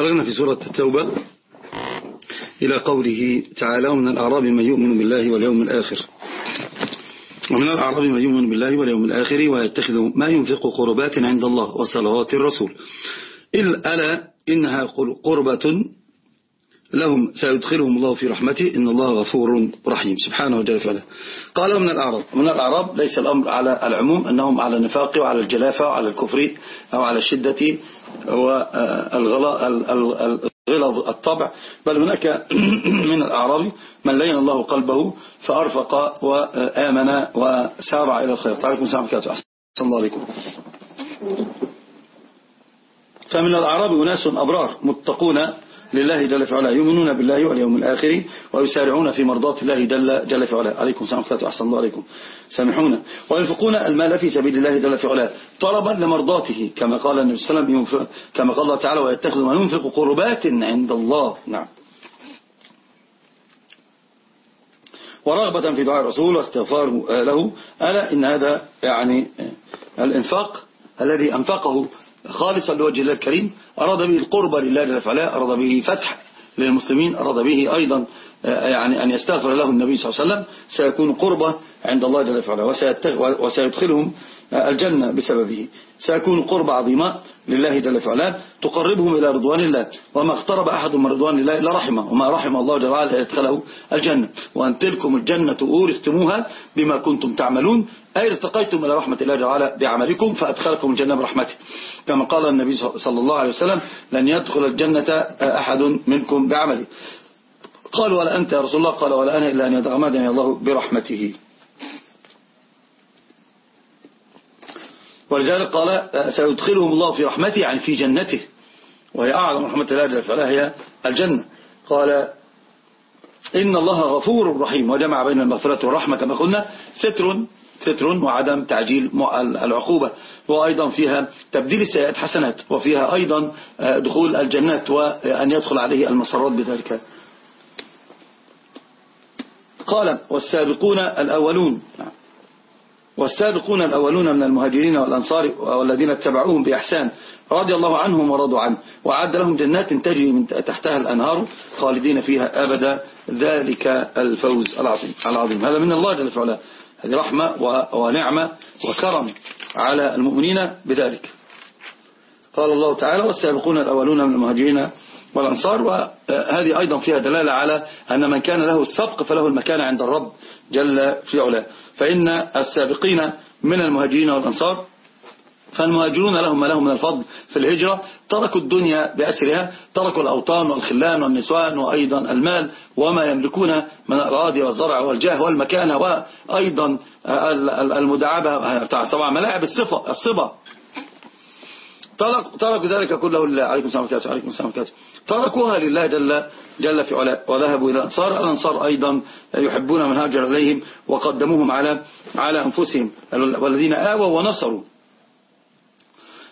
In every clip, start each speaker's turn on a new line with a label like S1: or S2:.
S1: بلغنا في سورة التوبة إلى قوله تعالى ومن الأعراب من يؤمن بالله واليوم الآخر. ومن الأعراب من يؤمن بالله واليوم الآخر ويتخذ ما ينفق قربات عند الله وصلوات الرسول. ألا إنها قربة لهم سيدخلهم الله في رحمته. إن الله غفور رحيم. سبحانه وجل فعلا قال من الأعراب. من الأعراب ليس الأمر على العموم أنهم على النفاق وعلى الجلافة وعلى الكفر أو على الشدة والغلظ الطبع. بل هناك من الأعراب من لين الله قلبه فأرفق وآمن وسارع إلى الخير. عليكم السلام عليكم أحسن الله عليكم. فمن الأعراب أناس أبرار متقون لله جل في علاه يؤمنون بالله واليوم الآخر ويسارعون في مرضات الله جل, جل في علاه عليكم سلام الله أحسن الله عليكم. سامحونا. وينفقون المال في سبيل الله جل في علاه طلبا لمرضاته كما قال النبي صلى الله عليه وسلم كما قال الله تعالى ويتخذ ما ينفق قربات عند الله. نعم. ورغبة في دعاء الرسول واستغفار له. ألا إن هذا يعني الإنفاق الذي أنفقه خالصا لوجه الله الكريم أراد به القرب لله جل وعلا أراد به فتح للمسلمين أراد به أيضا آه، يعني أن يستغفر له النبي صلى الله عليه وسلم سيكون قربة عند الله جل وعلا وسيدخلهم الجنة بسببه. سيكون قرب عظيمة لله جل وعلا تقربهم إلى رضوان الله. وما اقترب أحد من رضوان الله إلا رحمه وما رحم الله جل وعلا يدخله الجنة. وأن تلكم الجنة أورثتموها بما كنتم تعملون أي ارتقيتم إلى رحمة الله وعلا بعملكم فأدخلكم الجنة برحمته. كما قال النبي صلى الله عليه وسلم لن يدخل الجنة أحد منكم بعمله. قال ولا أنت يا رسول الله. قال ولا أنا إلا أن يتغمدني الله برحمته. ولذلك قال سيدخلهم الله في رحمته يعني في جنته. وهي أعظم رحمة الله جل هي الجنة. قال إن الله غفور رحيم. وجمع بين المغفرة والرحمة كما قلنا ستر ستر وعدم تعجيل العقوبة. وأيضا فيها تبديل السيئات حسنات وفيها أيضا دخول الجنات وأن يدخل عليه المسرات بذلك. قال والسابقون الأولون. والسابقون الأولون من المهاجرين والأنصار والذين اتبعوهم بإحسان رضي الله عنهم ورضوا عنه. وعد لهم جنات تجري من تحتها الأنهار خالدين فيها أبدا. ذلك الفوز العظيم العظيم. هذا من الله جل وعلا. هذه رحمة ونعمة وكرم على المؤمنين بذلك. قال الله تعالى والسابقون الأولون من المهاجرين والأنصار. وهذه أيضا فيها دلالة على أن من كان له السبق فله المكان عند الرب جل في علاه. فإن السابقين من المهاجرين والأنصار فالمهاجرون لهم ما لهم من الفضل في الهجرة. تركوا الدنيا بأسرها تركوا الأوطان والخلان والنسوان وأيضا المال وما يملكون من الأراضي والزرع والجاه والمكانة وأيضا المداعبة طبعا ملاعب الصفة الصبا. تركوا ذلك كله لله. عليكم السلام عليكم السلام عليكم تركوها لله جل, جل في علاء وذهبوا إلى الأنصار. الأنصار أيضا يحبون من هاجر إليهم وقدموهم على على أنفسهم. والذين آووا ونصروا.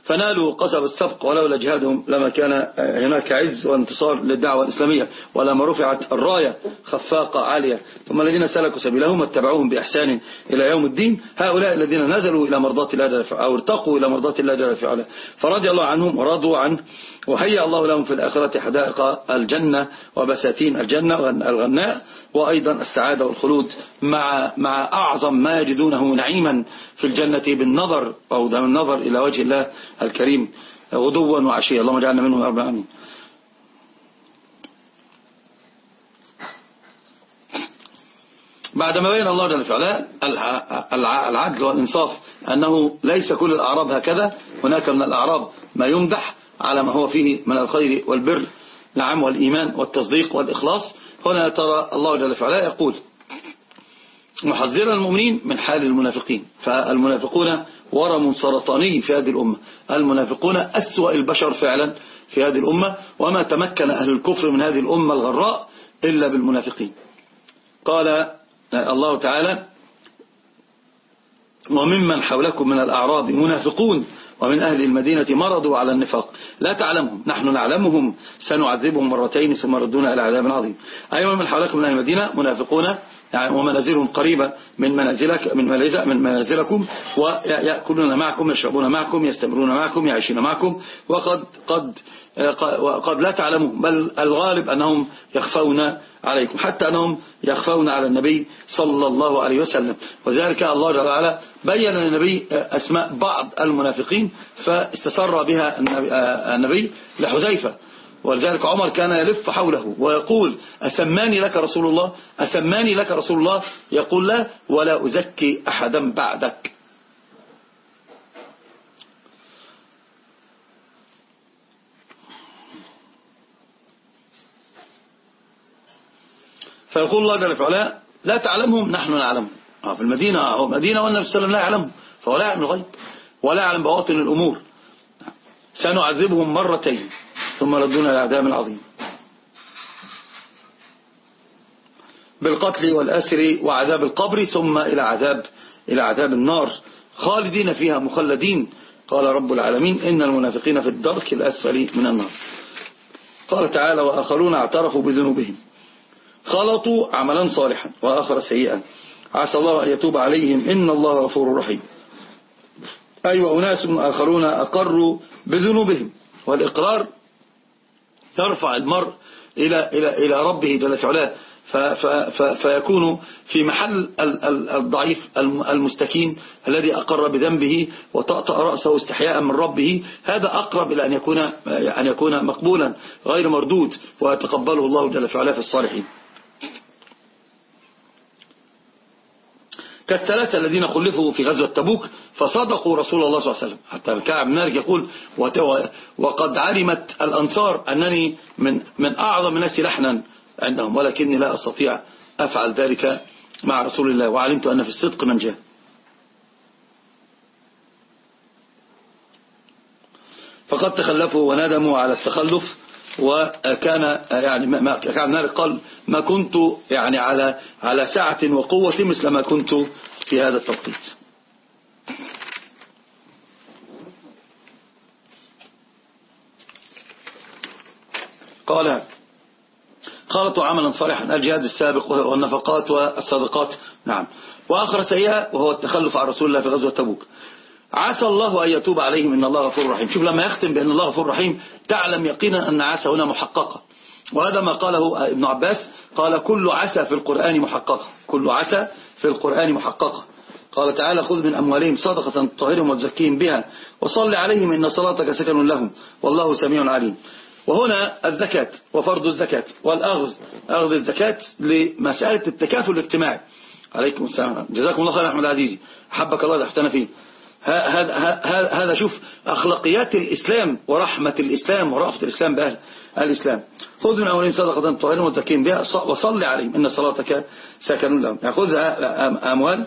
S1: فنالوا قصب السبق ولولا جهادهم لما كان هناك عز وانتصار للدعوة الإسلامية ولما رفعت الراية خفاقة عالية. ثم الذين سلكوا سبيلهم واتبعوهم بإحسان إلى يوم الدين هؤلاء الذين نزلوا إلى مرضات الله أو ارتقوا إلى مرضات الله جل وعلا. فرضي الله عنهم ورضوا عنه وهيأ الله لهم في الآخرة حدائق الجنة وبساتين الجنة الغناء وأيضا السعادة والخلود مع مع أعظم ما يجدونه نعيما في الجنة بالنظر أو النظر إلى وجه الله الكريم. غدوا وعشيا. اللهم اجعلنا منهم أربع أمين بعدما بين الله جل وعلا العدل والإنصاف أنه ليس كل الأعراب هكذا هناك من الأعراب ما يمدح على ما هو فيه من الخير والبر نعم والإيمان والتصديق والإخلاص. هنا ترى الله جل وعلا يقول محذرا المؤمنين من حال المنافقين. فالمنافقون ورم سرطاني في هذه الأمة. المنافقون أسوأ البشر فعلا في هذه الأمة وما تمكن أهل الكفر من هذه الأمة الغراء إلا بالمنافقين. قال الله تعالى وممن حولكم من الأعراب منافقون ومن أهل المدينة مرضوا على النفاق. لا تعلمهم نحن نعلمهم. سنعذبهم مرتين ثم ردون إلى عذاب عظيم. أيضا من حولكم من أهل المدينة منافقون. يعني ومنازلهم قريبة من منازلك من من منازلكم ويأكلون معكم يشربون معكم يستمرون معكم يعيشون معكم وقد قد قد لا تعلموا بل الغالب أنهم يخفون عليكم حتى أنهم يخفون على النبي صلى الله عليه وسلم. وذلك الله جل وعلا بين للنبي أسماء بعض المنافقين فاستسر بها النبي لحذيفة. ولذلك عمر كان يلف حوله ويقول أسماني لك رسول الله؟ أسماني لك رسول الله؟ يقول لا ولا أزكي أحدا بعدك. فيقول الله جل وعلا لا تعلمهم نحن نعلمهم آه، في المدينة هو مدينة والنبي صلى الله عليه وسلم لا يعلمهم فهو لا يعلم الغيب ولا يعلم بواطن الأمور. سنعذبهم مرتين. ثم ردونا العذاب العظيم بالقتل والأسر وعذاب القبر ثم إلى عذاب إلى عذاب النار. خالدين فيها مخلدين. قال رب العالمين إن المنافقين في الدرك الأسفل من النار. قال تعالى وآخرون اعترفوا بذنوبهم. خلطوا عملا صالحا وآخر سيئا. عسى الله أن يتوب عليهم. إن الله غفور رحيم. أي أيوة أناس آخرون أقروا بذنوبهم. والإقرار يرفع المرء إلى, إلى, إلى ربه جل في فيكون في محل الضعيف المستكين الذي أقر بذنبه وطأطأ رأسه استحياء من ربه. هذا أقرب إلى أن يكون, أن يكون مقبولا غير مردود ويتقبله الله جل في في الصالحين. كالثلاثة الذين خلفوا في غزوة تبوك فصدقوا رسول الله صلى الله عليه وسلم. حتى كعب مالك يقول وقد علمت الأنصار أنني من, من أعظم الناس لحنا عندهم ولكني لا أستطيع أفعل ذلك مع رسول الله وعلمت أن في الصدق من جاء فقد تخلفوا وندموا على التخلف وكان يعني ما كان قال ما كنت يعني على على سعة وقوة مثل ما كنت في هذا التوقيت. قال خالطوا عملا صالحا الجهاد السابق والنفقات والصدقات نعم. وآخر سيئة وهو التخلف عن رسول الله في غزوة تبوك. عسى الله أن يتوب عليهم إن الله غفور رحيم. شوف لما يختم بأن الله غفور رحيم تعلم يقينا أن عسى هنا محققة. وهذا ما قاله ابن عباس قال كل عسى في القرآن محققة. كل عسى في القرآن محققة. قال تعالى خذ من أموالهم صدقة طهرهم وتزكيهم بها وصل عليهم إن صلاتك سكن لهم. والله سميع عليم. وهنا الزكاة وفرض الزكاة والأخذ أخذ الزكاة لمسألة التكافل الاجتماعي. عليكم السلام. جزاكم الله خير أحمد عزيزي حبك الله لحتنا فيه. هذا شوف أخلاقيات الإسلام ورحمة الإسلام ورأفة الإسلام بأهل الإسلام. خذ من أولين صدقة طهرين وتزكين بها. وصل عليهم. إن صلاتك سكن لهم. خذ أموال.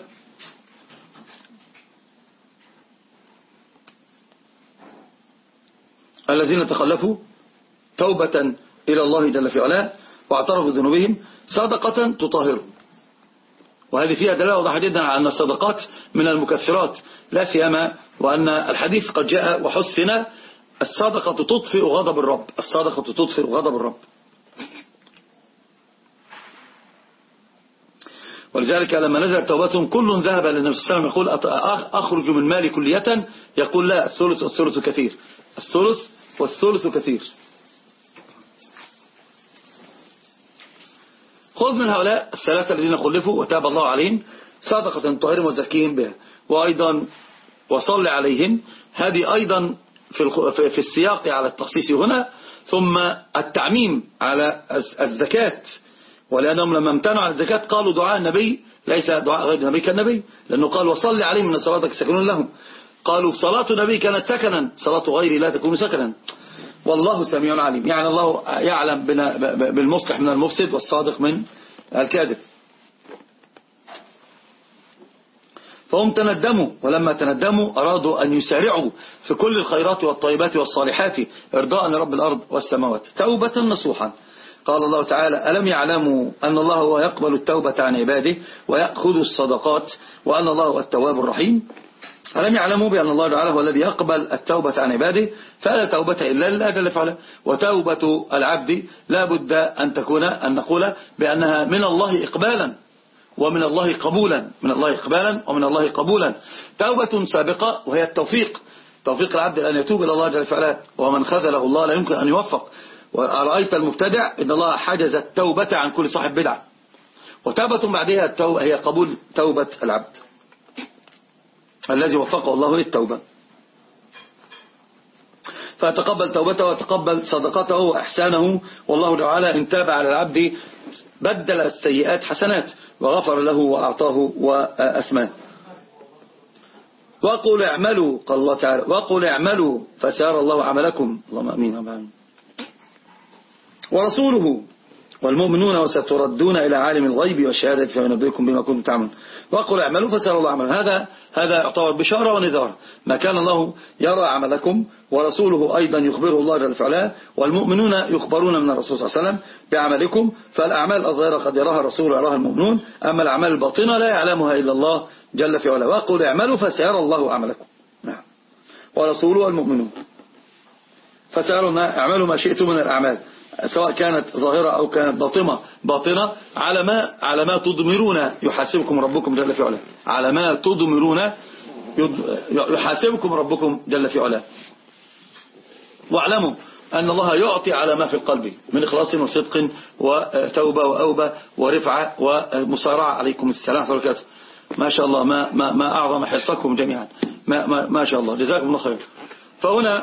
S1: الذين تخلفوا توبة إلى الله جل في علاه واعترفوا بذنوبهم صدقة تطهرهم. وهذه فيها دلالة واضحة جدا على أن الصدقات من المكفرات لا سيما وأن الحديث قد جاء وحسن الصدقة تطفئ غضب الرب الصدقة تطفئ غضب الرب. ولذلك لما نزلت توبتهم كل ذهب للنبي صلى الله عليه وسلم يقول أخرج من مالي كلية يقول لا الثلث والثلث كثير الثلث والثلث كثير. خذ من هؤلاء الثلاثة الذين خلفوا وتاب الله عليهم صدقة طهرهم وزكيهم بها. وأيضا وصل عليهم هذه أيضا في في السياق على التخصيص هنا. ثم التعميم على الزكاة. ولأنهم لما امتنعوا عن الزكاة قالوا دعاء النبي. ليس دعاء غير النبي كالنبي. لأنه قال وصل عليهم من صلاتك سكنون لهم. قالوا صلاة النبي كانت سكنا. صلاة غيري لا تكون سكنا. والله سميع عليم. يعني الله يعلم بالمصلح من المفسد والصادق من الكاذب. فهم تندموا ولما تندموا أرادوا أن يسارعوا في كل الخيرات والطيبات والصالحات إرضاء لرب الأرض والسماوات. توبة نصوحا. قال الله تعالى ألم يعلموا أن الله هو يقبل التوبة عن عباده ويأخذ الصدقات وأن الله هو التواب الرحيم؟ ألم يعلموا بأن الله تعالى هو الذي يقبل التوبة عن عباده؟ فلا توبة إلا لله جل فعلا وتوبة العبد لا بد أن تكون أن نقول بأنها من الله إقبالا ومن الله قبولا من الله إقبالا ومن الله قبولا. توبة سابقة وهي التوفيق. توفيق العبد أن يتوب إلى الله جل فعلا ومن خذله الله لا يمكن أن يوفق. ورأيت المبتدع إن الله حجز التوبة عن كل صاحب بدعة. وتوبة بعدها التوبة هي قبول توبة العبد. الذي وفقه الله التوبة فتقبل توبته وتقبل صدقته وإحسانه. والله تعالى إن تاب على العبد بدل السيئات حسنات وغفر له وأعطاه وأسماه. وقل اعملوا قال الله تعالى وقل اعملوا فسار الله عملكم. اللهم أمين. ورسوله والمؤمنون وستردون إلى عالم الغيب والشهادة فينبئكم بما كنتم تعملون. وقل اعملوا فسأل الله عمل هذا هذا يعتبر بشارة ونذار. ما كان الله يرى عملكم ورسوله أيضا يخبره الله جل فعلا والمؤمنون يخبرون من الرسول صلى الله عليه وسلم بعملكم فالأعمال الظاهرة قد يراها الرسول ويراها المؤمنون أما الأعمال الباطنة لا يعلمها إلا الله جل في علا وقل اعملوا فسيرى الله عملكم. نعم. ورسوله والمؤمنون فسألوا اعملوا ما شئتم من الأعمال. سواء كانت ظاهرة أو كانت باطمة باطنة على ما على ما تضمرون يحاسبكم ربكم جل في علاه. على ما تضمرون يحاسبكم ربكم جل في علاه. واعلموا أن الله يعطي على ما في القلب من إخلاص وصدق وتوبة وأوبة ورفعة ومسارعة. عليكم السلام وبركاته. ما شاء الله ما, ما, ما أعظم حصكم جميعا. ما, ما, ما شاء الله. جزاكم الله خير فهنا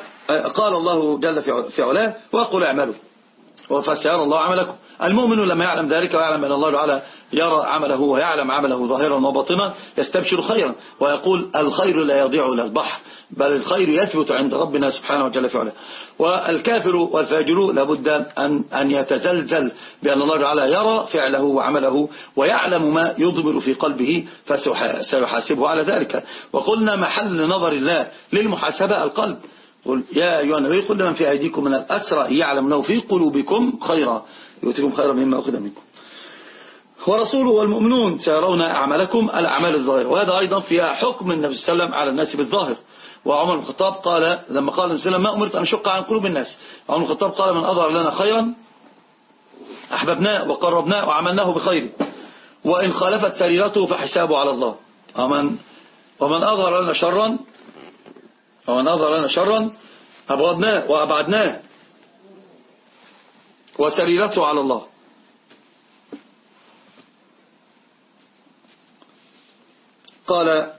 S1: قال الله جل في علاه وقل اعملوا. فسيرى الله عملكم. المؤمن لما يعلم ذلك ويعلم أن الله تعالى يرى عمله ويعلم عمله ظاهرا وباطنا يستبشر خيرا ويقول الخير لا يضيع إلى البحر بل الخير يثبت عند ربنا سبحانه وجل فعلا والكافر والفاجر لابد أن, أن يتزلزل بأن الله تعالى يرى فعله وعمله ويعلم ما يضمر في قلبه فسيحاسبه على ذلك. وقلنا محل نظر الله للمحاسبة القلب. قل يا أيها النبي قل لمن في أيديكم من الأسرى يعلم أنه في قلوبكم خيرا يؤتكم خيرا مما أخذ منكم. ورسوله والمؤمنون سيرون أعمالكم الأعمال الظاهرة. وهذا أيضا فيها حكم النبي صلى الله عليه وسلم على الناس بالظاهر. وعمر بن الخطاب قال لما قال النبي صلى الله عليه وسلم ما أمرت أن أشق عن قلوب الناس عمر بن الخطاب قال من أظهر لنا خيرا أحببناه وقربناه وعملناه بخير. وإن خالفت سريرته فحسابه على الله. ومن, ومن أظهر لنا شرا ومن أظهر لنا شرا أبغضناه وأبعدناه. وسريرته على الله. قال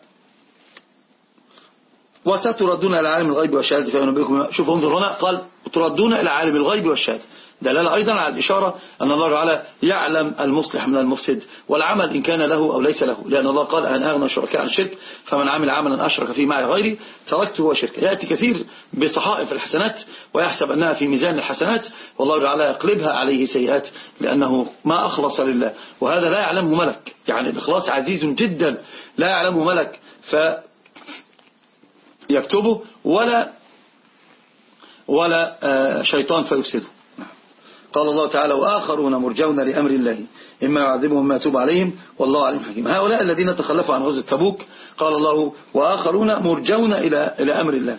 S1: وستردون إلى عالم الغيب والشهادة فينبئكم شوف انظر هنا قال تردون إلى عالم الغيب والشهادة. دلالة أيضا على الإشارة أن الله تعالى يعلم المصلح من المفسد والعمل إن كان له أو ليس له لأن الله قال أن أغنى الشركاء عن الشرك فمن عمل عملا أشرك فيه معي غيري تركته وشركه يأتي كثير بصحائف الحسنات ويحسب أنها في ميزان الحسنات والله تعالى يقلبها عليه سيئات لأنه ما أخلص لله وهذا لا يعلمه ملك يعني الإخلاص عزيز جدا لا يعلمه ملك فيكتبه ولا ولا آه، شيطان فيفسده. قال الله تعالى وآخرون مرجون لأمر الله إما يعذبهم ما يتوب عليهم والله عليم حكيم. هؤلاء الذين تخلفوا عن غزة تبوك قال الله وآخرون مرجون إلى إلى أمر الله.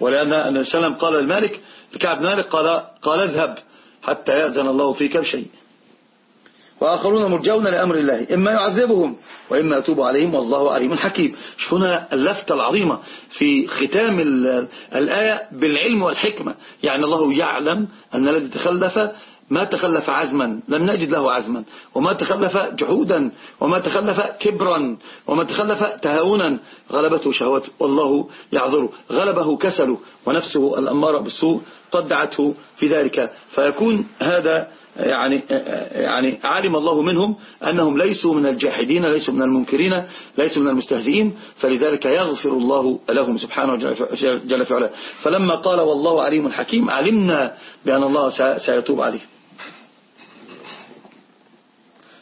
S1: ولأن النبي صلى الله عليه وسلم قال المالك لكعب مالك قال قال اذهب حتى يأذن الله فيك بشيء. وآخرون مرجون لأمر الله. إما يعذبهم وإما يتوب عليهم والله عليم حكيم. هنا اللفتة العظيمة في ختام الآية بالعلم والحكمة. يعني الله يعلم أن الذي تخلف ما تخلف عزما. لم نجد له عزما. وما تخلف جحودا. وما تخلف كبرا. وما تخلف تهاونا. غلبته شهوته والله يعذره. غلبه كسله. ونفسه الأمارة بالسوء. قد دعته في ذلك. فيكون هذا يعني يعني علم الله منهم أنهم ليسوا من الجاحدين ليسوا من المنكرين ليسوا من المستهزئين فلذلك يغفر الله لهم سبحانه جل في علاه فلما قال والله عليم حكيم علمنا بأن الله سيتوب عليه.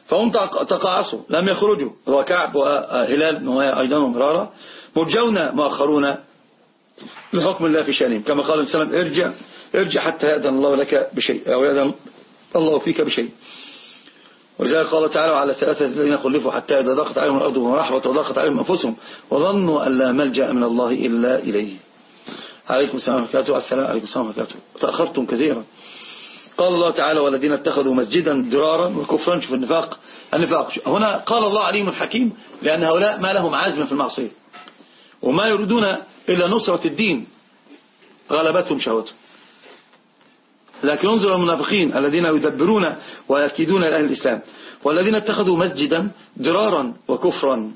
S1: فهم تقاعسوا لم يخرجوا. هو كعب وهلال أيضا ومرارة مرجون مؤخرون لحكم الله في شأنهم. كما قال السلام ارجع ارجع حتى يأذن الله لك بشيء أو يأذن الله فيك بشيء. ولذلك قال تعالى على ثلاثة الذين خلفوا حتى إذا ضاقت عليهم الأرض ورحبت وضاقت عليهم أنفسهم وظنوا أن لا ملجأ من الله إلا إليه. عليكم السلام عليكم السلام عليكم السلام وبركاته. تأخرتم كثيرا. قال الله تعالى والذين اتخذوا مسجدا درارا وكفرا شوف النفاق النفاق. هنا قال الله عليم حكيم لأن هؤلاء ما لهم عزم في المعصية. وما يريدون إلا نصرة الدين. غلبتهم شهوتهم. لكن انظر المنافقين الذين يدبرون ويكيدون لأهل الإسلام والذين اتخذوا مسجدا درارا وكفرا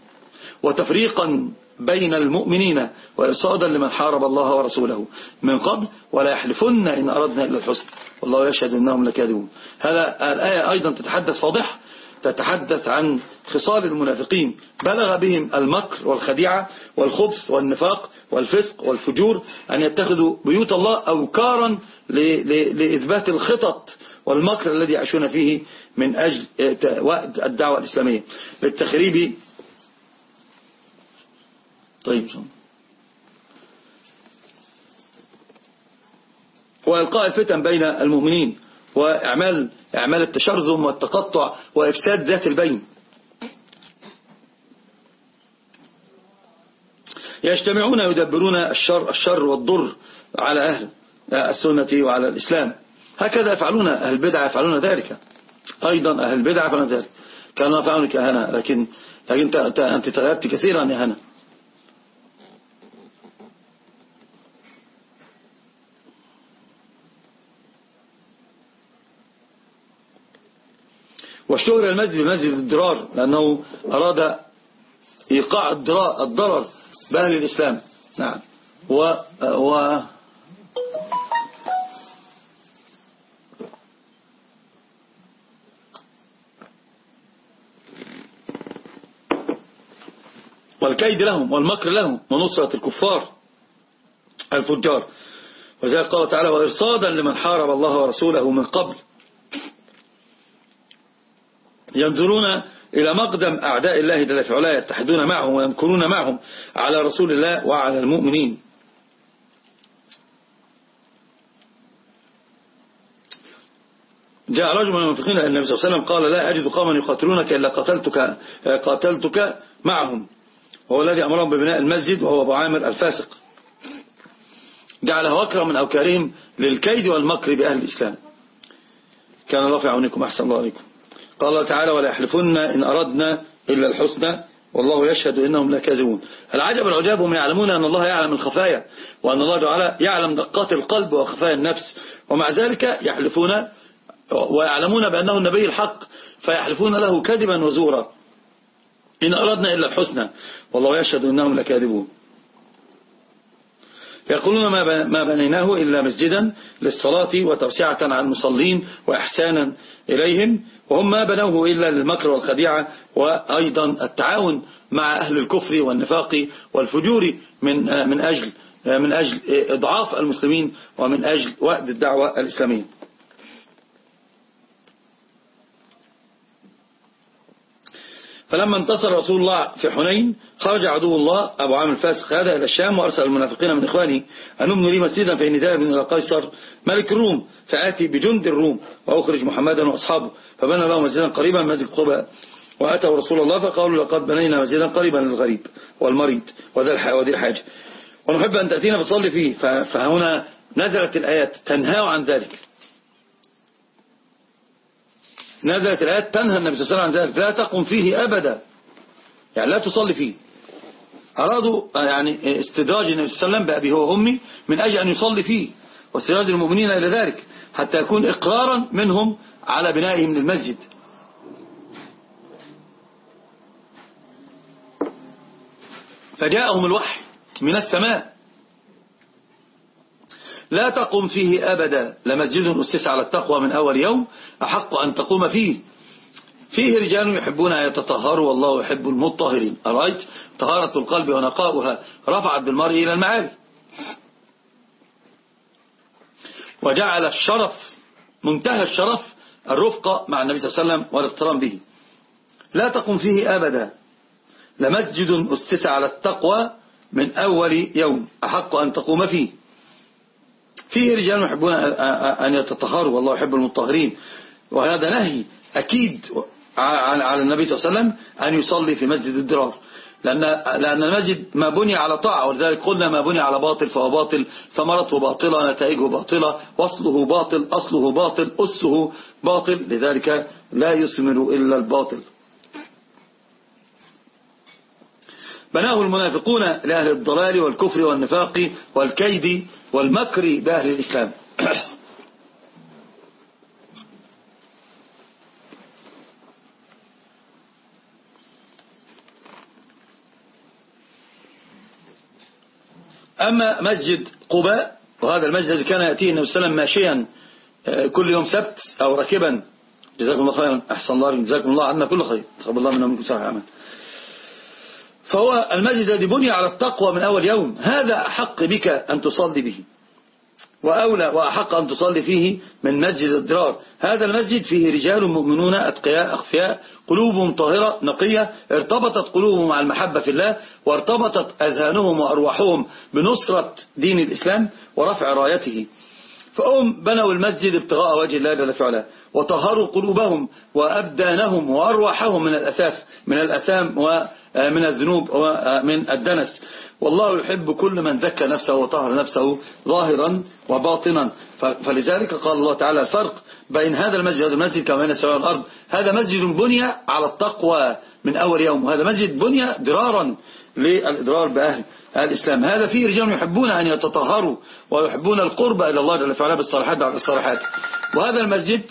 S1: وتفريقا بين المؤمنين وإصادا لمن حارب الله ورسوله من قبل ولا يحلفن إن أردنا إلا الحسن والله يشهد أنهم لكاذبون. هذا الآية أيضا تتحدث فاضح تتحدث عن خصال المنافقين. بلغ بهم المكر والخديعة والخبث والنفاق والفسق والفجور أن يتخذوا بيوت الله أوكارا لإثبات الخطط والمكر الذي يعيشون فيه من أجل وقت الدعوة الإسلامية. للتخريب. طيب وإلقاء الفتن بين المؤمنين. وإعمال إعمال التشرذم والتقطع وإفساد ذات البين. يجتمعون يدبرون الشر, الشر والضر على أهل السنة وعلى الإسلام. هكذا يفعلون أهل البدع يفعلون ذلك. أيضا أهل البدع يفعلون ذلك. كانوا يفعلون كهنا لكن لكن أنت تغيرت كثيرا يا هنا واشتهر المسجد بمسجد الضرار لأنه أراد إيقاع الضرر بأهل الإسلام. نعم. و, و والكيد لهم والمكر لهم ونصرة الكفار الفجار. وذلك قال تعالى وإرصادا لمن حارب الله ورسوله من قبل. ينظرون إلى مقدم أعداء الله جل في علاه يتحدون معهم ويمكرون معهم على رسول الله وعلى المؤمنين. جاء رجل من المنافقين النبي صلى الله عليه وسلم قال لا أجد قوما يقاتلونك إلا قتلتك, قاتلتك معهم. وهو الذي أمرهم ببناء المسجد وهو أبو عامر الفاسق. جعله أكرم من أوكارهم للكيد والمكر بأهل الإسلام. كان الله في عونكم أحسن الله عليكم قال تعالى ولا يحلفن إن أردنا إلا الحسنى والله يشهد إنهم لكاذبون. العجب العجاب هم يعلمون أن الله يعلم الخفايا وأن الله تعالى يعلم دقات القلب وخفايا النفس ومع ذلك يحلفون ويعلمون بأنه النبي الحق فيحلفون له كذبا وزورا. إن أردنا إلا الحسنى والله يشهد إنهم لكاذبون. يقولون ما بنيناه إلا مسجدا للصلاة وتوسعة على المصلين وإحسانا إليهم وهم ما بنوه إلا للمكر والخديعة وأيضا التعاون مع أهل الكفر والنفاق والفجور من من أجل من أجل إضعاف المسلمين ومن أجل وقت الدعوة الإسلامية. فلما انتصر رسول الله في حنين خرج عدو الله أبو عامر الفاسق هذا إلى الشام وأرسل المنافقين من إخوانه. أن ابنوا لي مسجدا فإني ذاهب إلى قيصر ملك الروم فآتي بجند الروم وأخرج محمدا وأصحابه. فبنى له مسجدا قريبا مسجد قباء. وأتوا رسول الله فقالوا لقد بنينا مسجدا قريبا للغريب والمريض وذي الحاجة. ونحب أن تأتينا فصلي فيه. فهنا نزلت الآيات تنهى عن ذلك. نزلت الآيات تنهى النبي صلى الله عليه وسلم عن ذلك لا تقم فيه أبدا. يعني لا تصلي فيه. أرادوا يعني استدراج النبي صلى الله عليه وسلم بأبي هو أمي من أجل أن يصلي فيه واستدراج المؤمنين إلى ذلك حتى يكون إقرارا منهم على بنائهم للمسجد. فجاءهم الوحي من السماء. لا تقم فيه أبدا. لمسجد أسس على التقوى من أول يوم. أحق أن تقوم فيه. فيه رجال يحبون أن يتطهروا. والله يحب المطهرين. أرأيت؟ طهارة القلب ونقاؤها. رفعت بالمرء إلى المعالي. وجعل الشرف منتهى الشرف الرفقة مع النبي صلى الله عليه وسلم والاقترام به. لا تقم فيه أبدا. لمسجد أسس على التقوى من أول يوم. أحق أن تقوم فيه. فيه رجال يحبون أن يتطهروا والله يحب المطهرين. وهذا نهي أكيد على النبي صلى الله عليه وسلم أن يصلي في مسجد الدرار. لأن, لأن المسجد ما بني على طاعة ولذلك قلنا ما بني على باطل فهو باطل ثمرته باطلة نتائجه باطلة وصله باطل أصله باطل أسه باطل لذلك لا يثمر إلا الباطل. بناه المنافقون لأهل الضلال والكفر والنفاق والكيد والمكر بأهل الإسلام. أما مسجد قباء وهذا المسجد الذي كان يأتيه النبي صلى الله عليه وسلم ماشيا آه، كل يوم سبت أو راكبا جزاكم الله خيرا. أحسن الله جزاكم الله عنا كل خير. تقبل الله منا منكم صالح الأعمال فهو المسجد الذي بني على التقوى من أول يوم. هذا أحق بك أن تصلي به. وأولى وأحق أن تصلي فيه من مسجد الدرار هذا المسجد فيه رجال مؤمنون أتقياء أخفياء قلوبهم طاهرة نقية. ارتبطت قلوبهم مع المحبة في الله وارتبطت أذهانهم وأرواحهم بنصرة دين الإسلام ورفع رايته. فهم بنوا المسجد ابتغاء وجه الله جل فعلا وطهروا قلوبهم وأبدانهم وأرواحهم من الأثاف من الأثام ومن الذنوب ومن الدنس. والله يحب كل من زكى نفسه وطهر نفسه ظاهرا وباطنا. فلذلك قال الله تعالى الفرق بين هذا المسجد هذا المسجد كما بين السماء والأرض. هذا مسجد بني على التقوى من أول يوم وهذا مسجد بني درارا للإضرار بأهل الإسلام. هذا فيه رجال يحبون أن يتطهروا ويحبون القرب إلى الله جل وعلا بالصالحات بعد الصالحات. وهذا المسجد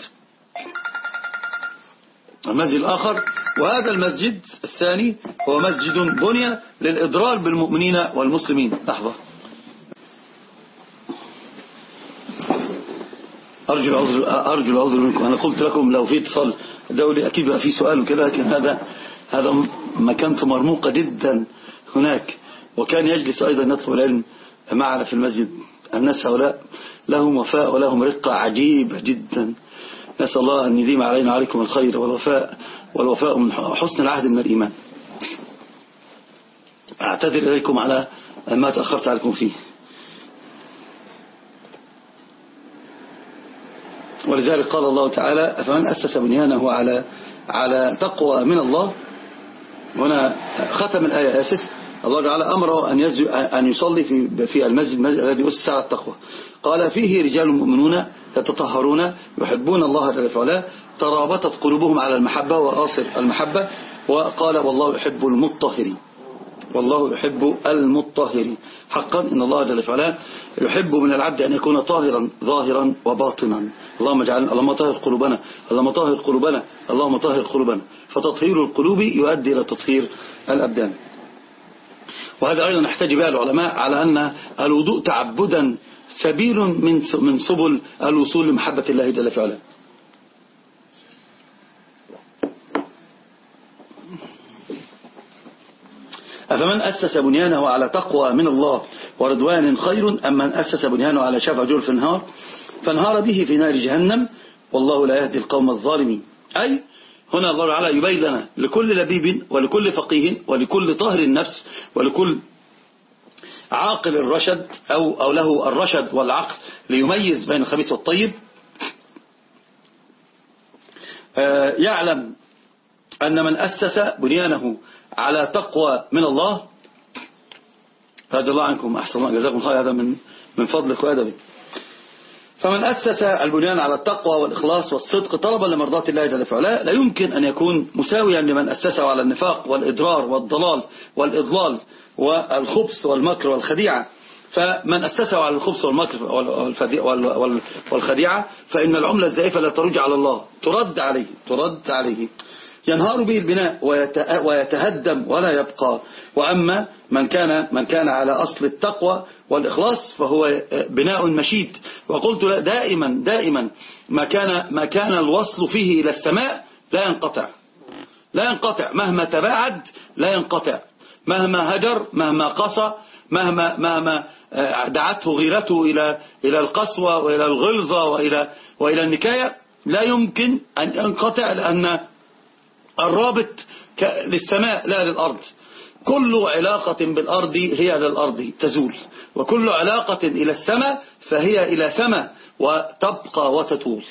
S1: المسجد الآخر وهذا المسجد الثاني هو مسجد بني للإضرار بالمؤمنين والمسلمين. لحظة. أرجو العذر, أرجو العذر منكم. أنا قلت لكم لو في اتصال دولي أكيد بقى في سؤال وكذا لكن هذا هذا مكانته مرموقة جدا هناك. وكان يجلس أيضا يطلب العلم معنا في المسجد. الناس هؤلاء لهم وفاء ولهم رقة عجيبة جدا. نسأل الله أن يديم علينا وعليكم الخير والوفاء. والوفاء من حسن العهد من الإيمان. أعتذر إليكم على ما تأخرت عليكم فيه. ولذلك قال الله تعالى فمن أسس بنيانه على على تقوى من الله؟ هنا ختم الآية آسف. الله تعالى أمره أن, أن يصلي في, في المسجد الذي أسس على التقوى. قال فيه رجال مؤمنون يتطهرون يحبون الله جل وعلا ترابطت قلوبهم على المحبة وآصر المحبة وقال والله يحب المطهرين. والله يحب المطهرين. حقا إن الله جل وعلا يحب من العبد أن يكون طاهرا ظاهرا وباطنا. اللهم اجعل اللهم طهر قلوبنا اللهم طهر قلوبنا اللهم طهر قلوبنا. فتطهير القلوب يؤدي إلى تطهير الأبدان. وهذا أيضا نحتاج بها العلماء على أن الوضوء تعبدا سبيل من من سبل الوصول لمحبة الله جل وعلا. أفمن أسس بنيانه على تقوى من الله ورضوان خير أم من أسس بنيانه على شفا جرف نهار فانهار به في نار جهنم والله لا يهدي القوم الظالمين. أي هنا الله تعالى يبين لنا لكل لبيب ولكل فقيه ولكل طاهر النفس ولكل عاقل الرشد أو, أو له الرشد والعقل ليميز بين الخبيث والطيب. آه، يعلم أن من أسس بنيانه على تقوى من الله. رضي الله عنكم أحسن الله جزاكم خير. هذا من من فضلك وأدبك. فمن أسس البنيان على التقوى والإخلاص والصدق طلبا لمرضات الله جل وعلا لا يمكن أن يكون مساويا لمن أسسه على النفاق والإضرار والضلال والإضلال والخبث والمكر والخديعة. فمن أسسه على الخبث والمكر والخديعة فإن العملة الزائفة لا ترجع على الله. ترد عليه ترد عليه. ينهار به البناء ويتهدم ولا يبقى. وأما من كان من كان على أصل التقوى والإخلاص فهو بناء مشيد وقلت دائما دائما ما كان ما كان الوصل فيه إلى السماء لا ينقطع. لا ينقطع. مهما تباعد لا ينقطع. مهما هجر مهما قصى مهما مهما دعته غيرته إلى إلى القسوة وإلى الغلظة وإلى وإلى النكاية لا يمكن أن ينقطع لأن الرابط للسماء لا للأرض. كل علاقة بالأرض هي للأرض تزول وكل علاقة إلى السماء فهي إلى سماء وتبقى وتطول.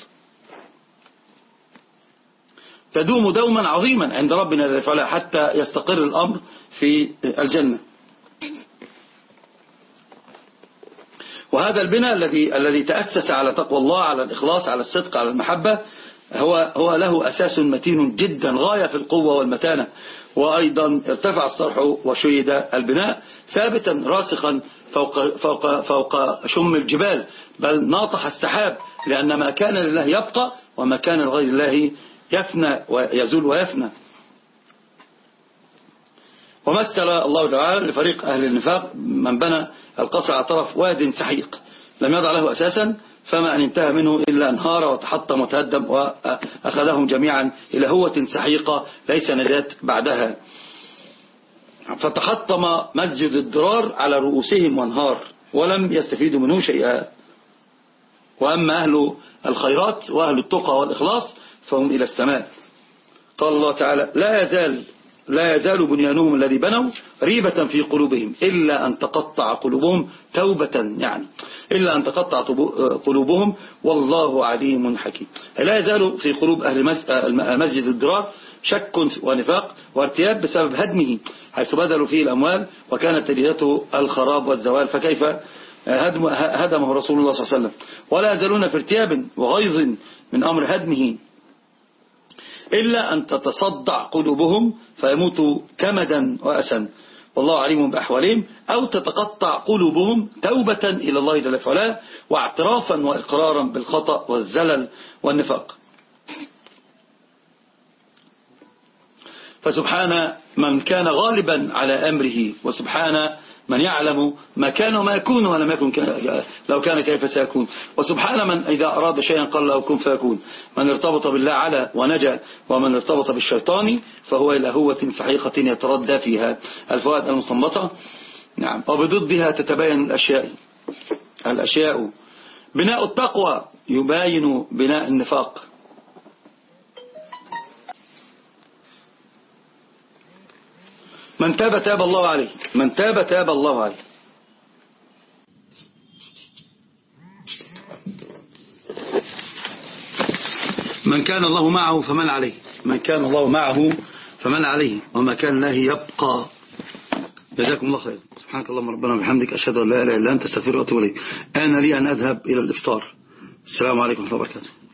S1: تدوم دوما عظيما عند ربنا جل حتى يستقر الأمر في الجنة. وهذا البناء الذي الذي تأسس على تقوى الله على الإخلاص على الصدق على المحبة هو, هو له أساس متين جدا غاية في القوة والمتانة. وأيضا ارتفع الصرح وشيد البناء ثابتا راسخا فوق, فوق, فوق شم الجبال. بل ناطح السحاب لأن ما كان لله يبقى وما كان لغير الله يفنى ويزول ويفنى. ومثل الله تعالى لفريق أهل النفاق من بنى القصر على طرف واد سحيق. لم يضع له أساسا فما أن انتهى منه إلا انهار وتحطم وتهدم وأخذهم جميعا إلى هوة سحيقة ليس نجاة بعدها. فتحطم مسجد الضرار على رؤوسهم وانهار ولم يستفيدوا منه شيئا. وأما أهل الخيرات وأهل التقى والإخلاص فهم إلى السماء. قال الله تعالى لا يزال لا يزال بنيانهم الذي بنوا ريبة في قلوبهم إلا أن تقطع قلوبهم توبة يعني. إلا أن تقطع قلوبهم والله عليم حكيم. لا يزال في قلوب أهل مسجد الدرار شك ونفاق وارتياب بسبب هدمه حيث بذلوا فيه الأموال وكانت تليته الخراب والزوال فكيف هدمه رسول الله صلى الله عليه وسلم؟ ولا يزالون في ارتياب وغيظ من أمر هدمه. إلا أن تتصدع قلوبهم فيموتوا كمدا وأسا. والله عليم بأحوالهم أو تتقطع قلوبهم توبة إلى الله جل وعلا واعترافا وإقرارا بالخطأ والزلل والنفاق. فسبحان من كان غالبا على أمره وسبحان من يعلم ما كان وما يكون ولم يكن لو كان كيف سيكون. وسبحان من إذا أراد شيئا قال له كن فيكون. من ارتبط بالله على ونجا ومن ارتبط بالشيطان فهو إلى هوة صحيحة يتردى فيها. الفوائد المستنبطة نعم. وبضدها تتبين الأشياء. الأشياء. بناء التقوى يباين بناء النفاق. من تاب تاب الله عليه. من تاب تاب الله عليه. من كان الله معه فمن عليه. من كان الله معه فمن عليه. وما كان الله يبقى. جزاكم الله خير سبحانك اللهم ربنا وبحمدك. أشهد أن لا إله إلا أنت أستغفرك وأتوب إليك. أنا لي أن أذهب إلى الإفطار. السلام عليكم ورحمة الله وبركاته.